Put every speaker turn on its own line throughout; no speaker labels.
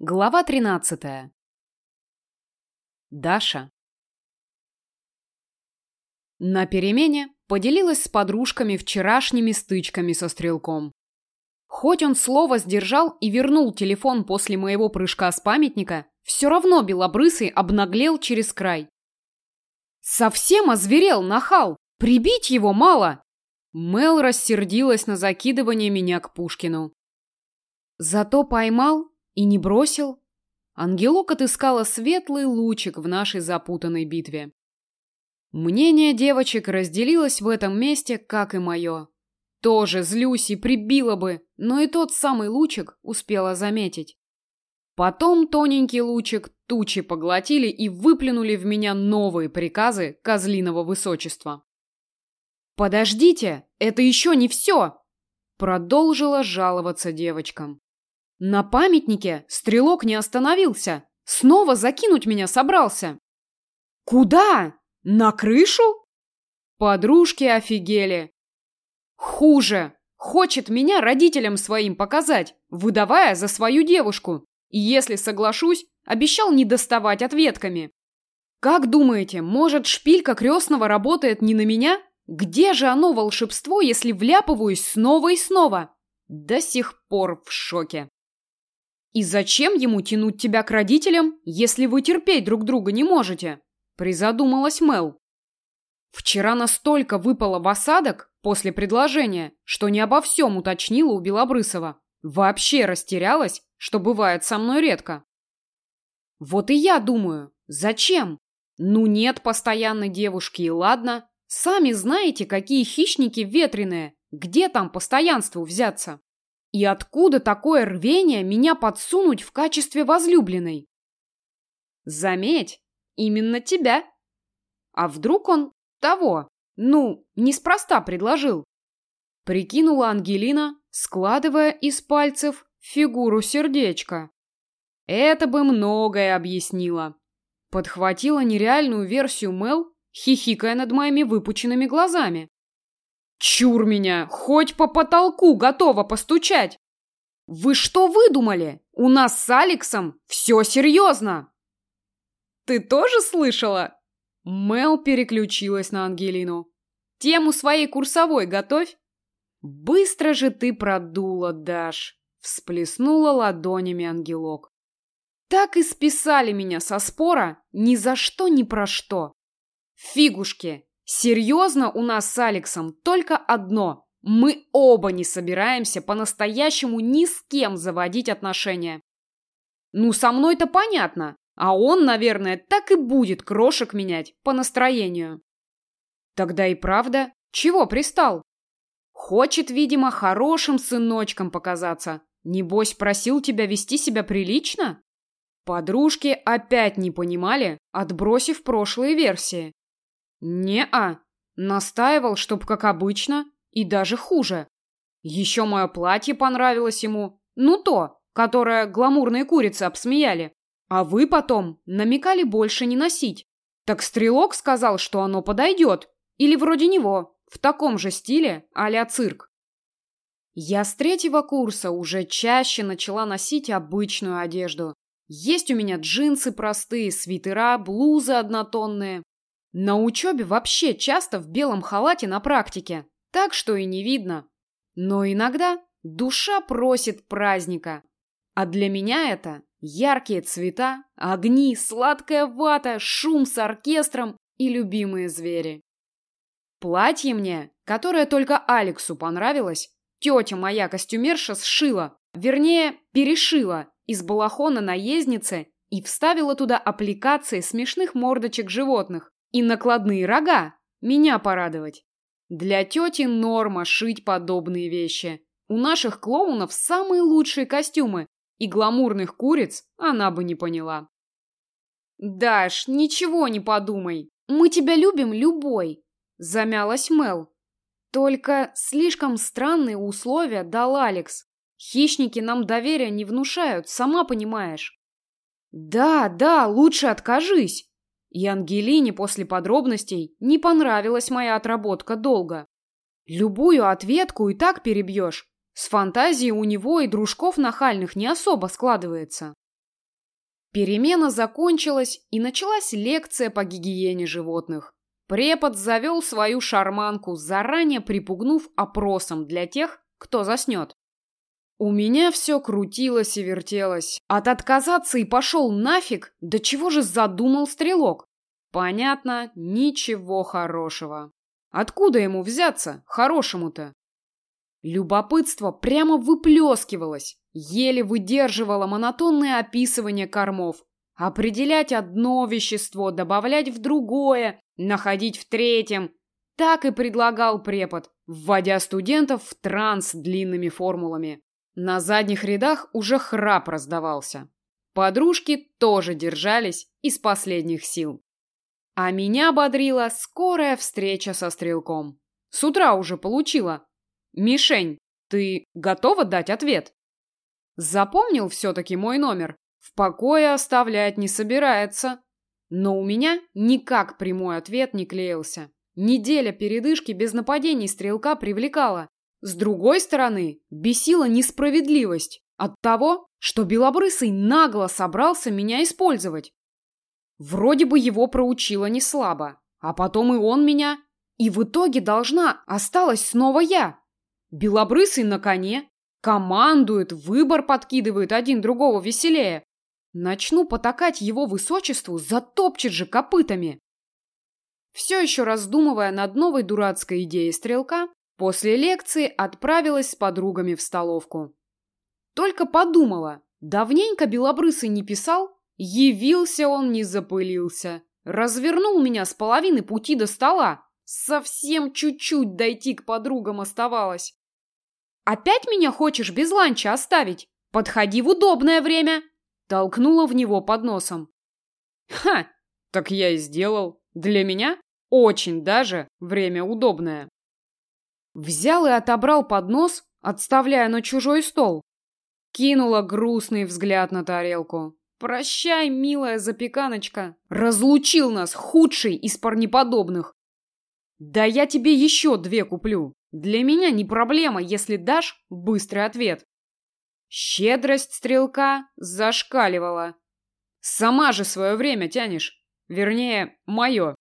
Глава 13. Даша. На перемене поделилась с подружками вчерашними стычками со стрелком. Хоть он слово сдержал и вернул телефон после моего прыжка с памятника, все равно белобрысый обнаглел через край. Совсем озверел, нахал! Прибить его мало! Мел рассердилась на закидывание меня к Пушкину. Зато поймал и не бросил? Ангелок отыскала светлый лучик в нашей запутанной битве. Мнение девочек разделилось в этом месте, как и мое. Тоже злюсь и прибила бы, но и тот самый лучик успела заметить. Потом тоненький лучик тучи поглотили и выплюнули в меня новые приказы козлиного высочества. «Подождите, это еще не все!» Продолжила жаловаться девочкам. На памятнике стрелок не остановился. Снова закинуть меня собрался. Куда? На крышу? Подружки офигели. Хуже. Хочет меня родителям своим показать, выдавая за свою девушку. И если соглашусь, обещал не доставать ответками. Как думаете, может, шпилька крестного работает не на меня? Где же оно волшебство, если вляпываюсь снова и снова? До сих пор в шоке. И зачем ему тянуть тебя к родителям, если вы терпеть друг друга не можете? Призадумалась Мел. Вчера настолько выпало в осадок после предложения, что не обо всем уточнила у Белобрысова. Вообще растерялась, что бывает со мной редко. Вот и я думаю, зачем? Ну нет постоянной девушки, и ладно. Сами знаете, какие хищники ветреные. Где там постоянству взяться? И откуда такое рвение меня подсунуть в качестве возлюбленной? Заметь, именно тебя. А вдруг он того, ну, неспроста предложил? Прикинула Ангелина, складывая из пальцев фигуру сердечка. Это бы многое объяснило. Подхватила нереальную версию Мел, хихикая над моими выпученными глазами. Чур меня, хоть по потолку готова постучать. Вы что выдумали? У нас с Алексом все серьезно. Ты тоже слышала? Мел переключилась на Ангелину. Тему своей курсовой готовь. Быстро же ты продула, Даш. Всплеснула ладонями ангелок. Так и списали меня со спора ни за что ни про что. Фигушки, Серьезно у нас с Алексом только одно. Мы оба не собираемся по-настоящему ни с кем заводить отношения. Ну, со мной-то понятно. А он, наверное, так и будет крошек менять по настроению. Тогда и правда, чего пристал? Хочет, видимо, хорошим сыночком показаться. Небось, просил тебя вести себя прилично? Подружки опять не понимали, отбросив прошлые версии. «Не-а. Настаивал, чтоб как обычно, и даже хуже. Еще мое платье понравилось ему. Ну то, которое гламурные курицы обсмеяли. А вы потом намекали больше не носить. Так Стрелок сказал, что оно подойдет. Или вроде него, в таком же стиле а цирк. Я с третьего курса уже чаще начала носить обычную одежду. Есть у меня джинсы простые, свитера, блузы однотонные. На учебе вообще часто в белом халате на практике, так что и не видно. Но иногда душа просит праздника. А для меня это яркие цвета, огни, сладкая вата, шум с оркестром и любимые звери. Платье мне, которое только Алексу понравилось, тетя моя костюмерша сшила, вернее, перешила из балахона наездницы и вставила туда аппликации смешных мордочек животных, и накладные рога. Меня порадовать. Для тети норма шить подобные вещи. У наших клоунов самые лучшие костюмы, и гламурных куриц она бы не поняла. «Даш, ничего не подумай. Мы тебя любим любой», — замялась Мел. «Только слишком странные условия дал Алекс. Хищники нам доверия не внушают, сама понимаешь». «Да, да, лучше откажись», и Ангелине после подробностей не понравилась моя отработка долго. Любую ответку и так перебьешь. С фантазией у него и дружков нахальных не особо складывается. Перемена закончилась, и началась лекция по гигиене животных. Препод завел свою шарманку, заранее припугнув опросом для тех, кто заснет. У меня все крутилось и вертелось. От отказаться и пошел нафиг, до чего же задумал стрелок? Понятно, ничего хорошего. Откуда ему взяться, хорошему-то? Любопытство прямо выплескивалось, еле выдерживало монотонное описывание кормов. Определять одно вещество, добавлять в другое, находить в третьем. Так и предлагал препод, вводя студентов в транс длинными формулами. На задних рядах уже храп раздавался. Подружки тоже держались из последних сил. А меня бодрила скорая встреча со стрелком. С утра уже получила. «Мишень, ты готова дать ответ?» Запомнил все-таки мой номер. В покое оставлять не собирается. Но у меня никак прямой ответ не клеился. Неделя передышки без нападений стрелка привлекала. С другой стороны, бесила несправедливость от того, что Белобрысый нагло собрался меня использовать. Вроде бы его проучила не слабо, а потом и он меня. И в итоге должна осталась снова я. Белобрысый на коне, командует, выбор подкидывает один другого веселее. Начну потакать его высочеству, затопчет же копытами. Все еще раздумывая над новой дурацкой идеей стрелка, после лекции отправилась с подругами в столовку. Только подумала, давненько Белобрысый не писал, явился он не запылился. Развернул меня с половины пути до стола. Совсем чуть-чуть дойти к подругам оставалось. «Опять меня хочешь без ланча оставить? Подходи в удобное время!» Толкнула в него под носом. «Ха! Так я и сделал. Для меня очень даже время удобное». Взял и отобрал поднос, отставляя на чужой стол. Кинула грустный взгляд на тарелку. «Прощай, милая запеканочка. Разлучил нас худший из парнеподобных. Да я тебе еще две куплю. Для меня не проблема, если дашь быстрый ответ». Щедрость стрелка зашкаливала. Сама же свое время тянешь. Вернее, мое.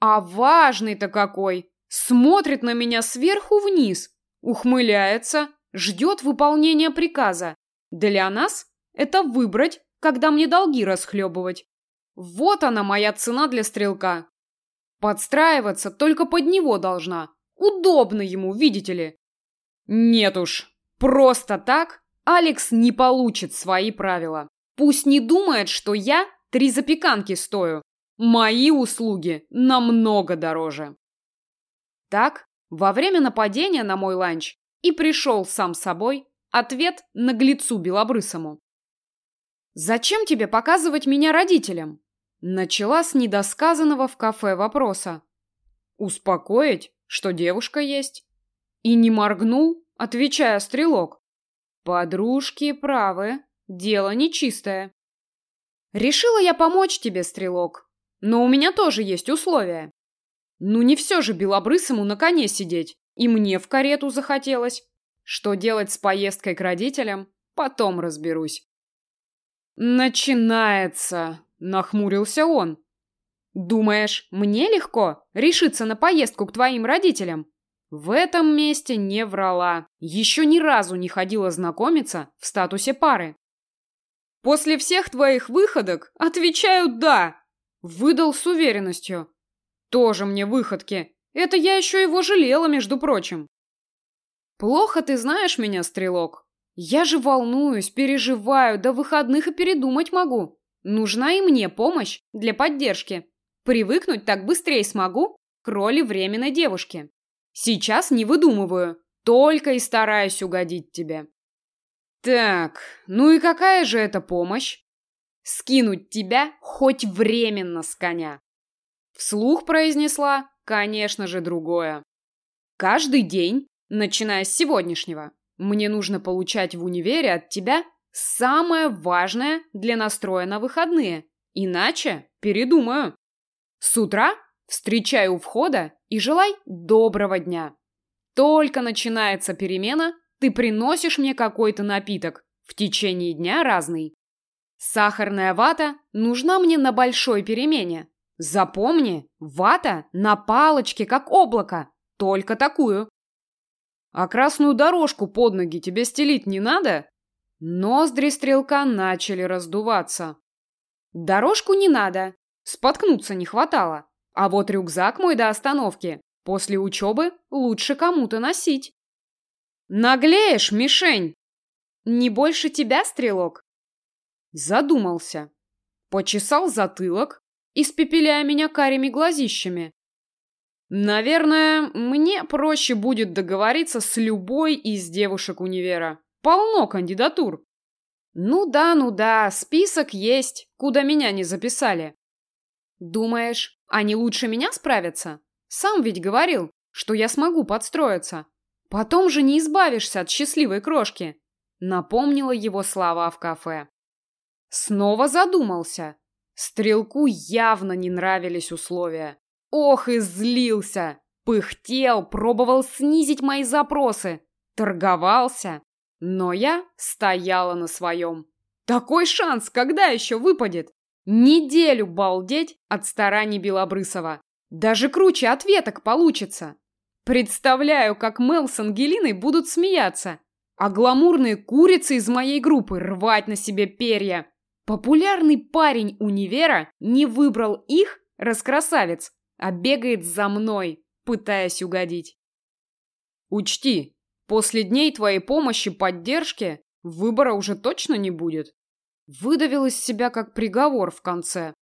А важный-то какой! Смотрит на меня сверху вниз, ухмыляется, ждет выполнения приказа. Для нас это выбрать, когда мне долги расхлебывать. Вот она моя цена для стрелка. Подстраиваться только под него должна. Удобно ему, видите ли. Нет уж, просто так Алекс не получит свои правила. Пусть не думает, что я три запеканки стою. Мои услуги намного дороже. Так, во время нападения на мой ланч и пришел сам собой ответ наглецу белобрысому. «Зачем тебе показывать меня родителям?» Начала с недосказанного в кафе вопроса. «Успокоить, что девушка есть?» И не моргнул, отвечая стрелок. Подружки правы, дело нечистое. Решила я помочь тебе, стрелок. Но у меня тоже есть условия. Ну не все же белобрысому на коне сидеть. И мне в карету захотелось. Что делать с поездкой к родителям, потом разберусь. Начинается, нахмурился он. Думаешь, мне легко решиться на поездку к твоим родителям? В этом месте не врала. Еще ни разу не ходила знакомиться в статусе пары. После всех твоих выходок отвечаю «да», выдал с уверенностью. Тоже мне выходки. Это я еще его жалела, между прочим. Плохо ты знаешь меня, стрелок. Я же волнуюсь, переживаю, до выходных и передумать могу. Нужна и мне помощь для поддержки. Привыкнуть так быстрее смогу к роли временной девушки. Сейчас не выдумываю, только и стараюсь угодить тебе. Так, ну и какая же это помощь? Скинуть тебя хоть временно с коня. Вслух произнесла, конечно же, другое. Каждый день, начиная с сегодняшнего, мне нужно получать в универе от тебя самое важное для настроя на выходные. Иначе передумаю. С утра Встречай у входа и желай доброго дня. Только начинается перемена, ты приносишь мне какой-то напиток. В течение дня разный. Сахарная вата нужна мне на большой перемене. Запомни, вата на палочке, как облако. Только такую. А красную дорожку под ноги тебе стелить не надо? Ноздри стрелка начали раздуваться. Дорожку не надо. Споткнуться не хватало. А вот рюкзак мой до остановки. После учебы лучше кому-то носить. Наглеешь, мишень! Не больше тебя, стрелок? Задумался. Почесал затылок, испепеляя меня карими глазищами. Наверное, мне проще будет договориться с любой из девушек универа. Полно кандидатур. Ну да, ну да, список есть, куда меня не записали. Думаешь, они лучше меня справятся? Сам ведь говорил, что я смогу подстроиться. Потом же не избавишься от счастливой крошки. Напомнила его слова в кафе. Снова задумался. Стрелку явно не нравились условия. Ох и злился! Пыхтел, пробовал снизить мои запросы. Торговался. Но я стояла на своем. Такой шанс когда еще выпадет? Неделю балдеть от стараний Белобрысова. Даже круче ответок получится. Представляю, как Мел с Ангелиной будут смеяться, а гламурные курицы из моей группы рвать на себе перья. Популярный парень универа не выбрал их, раскрасавец, а бегает за мной, пытаясь угодить. Учти, После дней твоей помощи, поддержки, выбора уже точно не будет. Выдавил из себя как приговор в конце.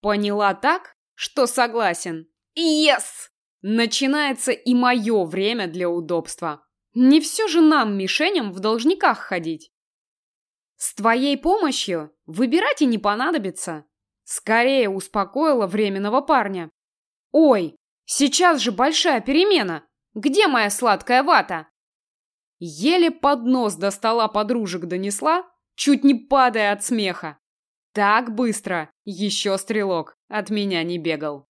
Поняла так, что согласен. Yes! Начинается и мое время для удобства. Не все же нам, мишеням, в должниках ходить. С твоей помощью выбирать и не понадобится. Скорее успокоила временного парня. Ой, сейчас же большая перемена. Где моя сладкая вата? Еле под нос до стола подружек донесла, чуть не падая от смеха. Так быстро еще стрелок от меня не бегал.